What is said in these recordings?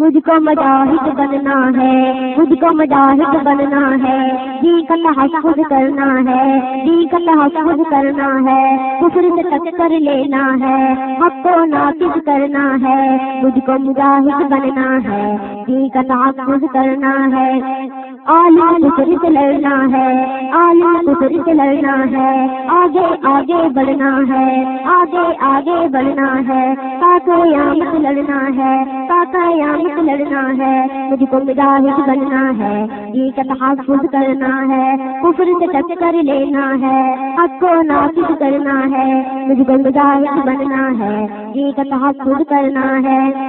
مجھ کو مجاہد بننا ہے مجھ کو مجاہد بننا ہے۔ جی کا تحفظ کرنا ہے جی کا تحفظ کرنا ہے۔ کفر سے ٹکر لینا ہے، حق کو نافذ کرنا ہے۔ مجھ کو مجاہد بننا ہے جی کا تحفظ کرنا ہے۔ عالم کفر سے لڑنا ہے، عالم کفر سے لڑنا ہے، آگے آگے بڑھنا ہے، آگے آگے بڑھنا ہے تاکہ یامت لڑنا ہے تاکہ یامت لڑنا ہے، مجھ کو مجاہد بننا ہے، یہ کا تحفظ کرنا ہے، کفر سے ٹکر لینا ہے، حق کو نافذ کرنا ہے، مجھ کو مجاہد بننا ہے، یہ کا تحفظ کرنا ہے۔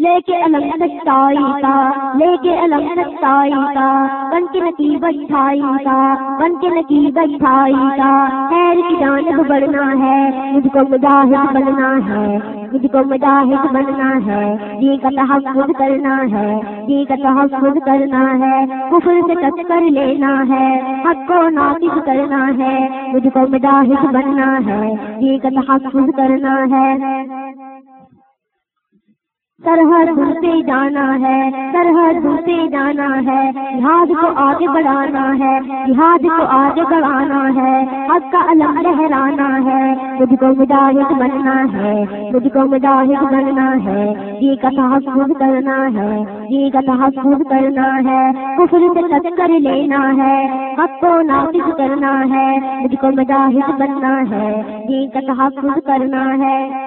لے کے علم سچائی کا، لے کے علم سچائی کا، بن کے نقیب اچھائی کا، بن کے نقیب اچھائی کا۔ خیر کی جانب بڑھنا ہے، مجھ کو مجاہد بننا ہے، مجھ کو مجاہد بننا ہے۔ جی کا تحفظ کرنا ہے جی کا تحفظ کرنا ہے۔ کفر سے ٹکر لینا ہے، حق کو نافذ کرنا ہے، مجھ کو مجاہد بننا ہے۔ جی کا تحفظ کرنا ہے۔ سرحد سے جانا ہے، سرحد سے جانا ہے، جہاد کو آگے بڑھانا ہے، جہاد کو آگے بڑھانا ہے، حق کا علم لہرانا ہے، مجھ کو مجاہد بننا ہے، مجھ کو مجاہد بننا ہے جی کا تحفظ کرنا ہے جی کا تحفظ کرنا ہے، کفر سے ٹکر لینا ہے، حق کو نافذ کرنا ہے، مجھ کو مجاہد بننا ہے جی کا تحفظ کرنا ہے۔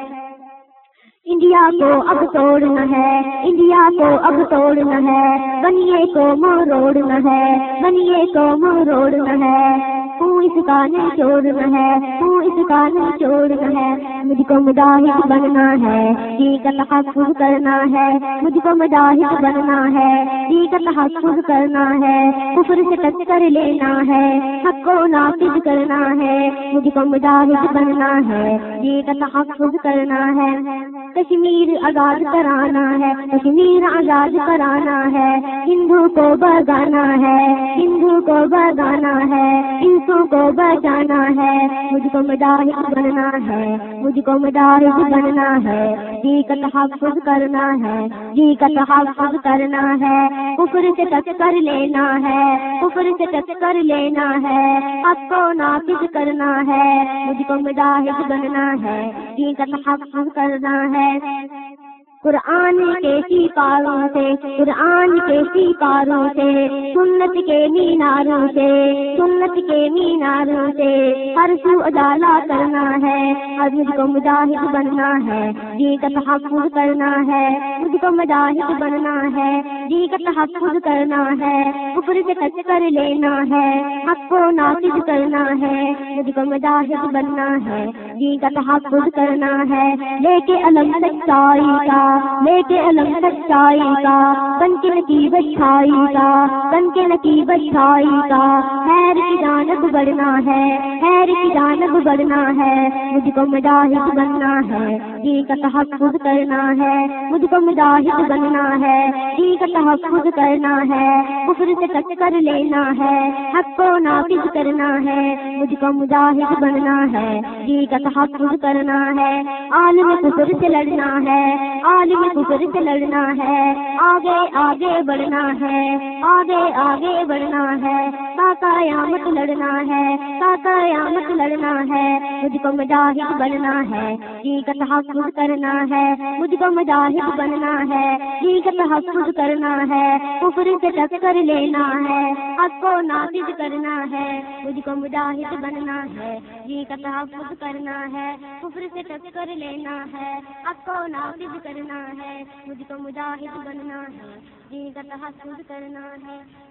انڈیا کو اب توڑنا ہے، انڈیا کو اب توڑنا ہے، بنیے کو مروڑنا ہے، بنیے کو مروڑنا ہے۔ تو اس کا نہیں چھوڑنا ہے، تو اس کا نہیں چھوڑنا ہے۔ مجھ کو مجاہد بننا ہے جی کا تحفظ کرنا ہے۔ مجھ کو مجاہد بننا ہے جی کا تحفظ کرنا ہے۔ کفر سے ٹکر لینا ہے، حق کو نافذ کرنا ہے۔ مجھ کو مجاہد بننا ہے جی کا تحفظ کرنا ہے۔ کشمیر آزاد کرانا ہے، کشمیر آزاد کرانا ہے۔ ہندو کو بگانا ہے، ہندو کو بگانا ہے۔ انسوں کو بچانا ہے، مجھ کو مجاہد بننا ہے، مجھ کو مجاہد بننا ہے۔ جی کا تحفظ کرنا ہے جی کا تحفظ کرنا ہے۔ کفر سے ٹکر لینا ہے، کفر سے ٹکر لینا ہے۔ اب کو نافذ کرنا ہے، مجھ کو مجاہد بننا ہے۔ جی کا تحفظ کرنا ہے۔ قرآن کے سپاروں سے، قرآن کے سپاروں سے، سنت کے میناروں سے، سنت کے میناروں سے ہر سو اجالا کرنا ہے۔ اور مجھ کو مجاہد بننا ہے جی کا تحفظ کرنا ہے۔ مجھ کو مجاہد بننا ہے جی کا تحفظ کرنا ہے۔ کفر سے ٹچ کر لینا ہے، حق کو نافذ کرنا ہے۔ مجھ کو مجاہد بننا ہے جی کا تحفظ کرنا ہے۔ لے کے علم سچائی کا لے کے علم سچائی کا بن کے نقیب اچھائی کا بن کے نقیب اچھائی کا خیر کی جانب بڑھنا ہے، خیر کی جانب بڑھنا ہے۔ مجھ کو مجاہد بننا ہے جی کا تحفظ کرنا ہے۔ مجھ کو مجاہد بننا ہے جی کا تحفظ کرنا ہے۔ کفر سے ٹچ کر لینا ہے، حق کو نافذ کرنا ہے۔ مجھ کو مجاہد بننا ہے جی کا تحفظ کرنا ہے۔ عالم کفر سے لڑنا ہے۔ عالم کفر لڑنا ہے۔ آگے آگے بڑھنا ہے۔ آگے آگے بڑھنا ہے۔ تا قیامت لڑنا ہے۔ تا قیامت لڑنا ہے۔ مجھ کو مجاہد بننا ہے۔ جی کا تحفظ کرنا ہے۔ مجھ کو مجاہد بننا ہے۔ جی کا تحفظ کرنا ہے۔ کفر سے ٹکر لینا ہے۔ حق کو نافذ کرنا ہے۔ مجھ کو مجاہد بننا ہے۔ جی کا تحفظ کرنا ہے۔ کفر سے ٹکر لینا ہے۔ حق کو نافذ کرنا ہے مجھ کو مجاہد بننا ہے جی کا تحفظ کرنا ہے۔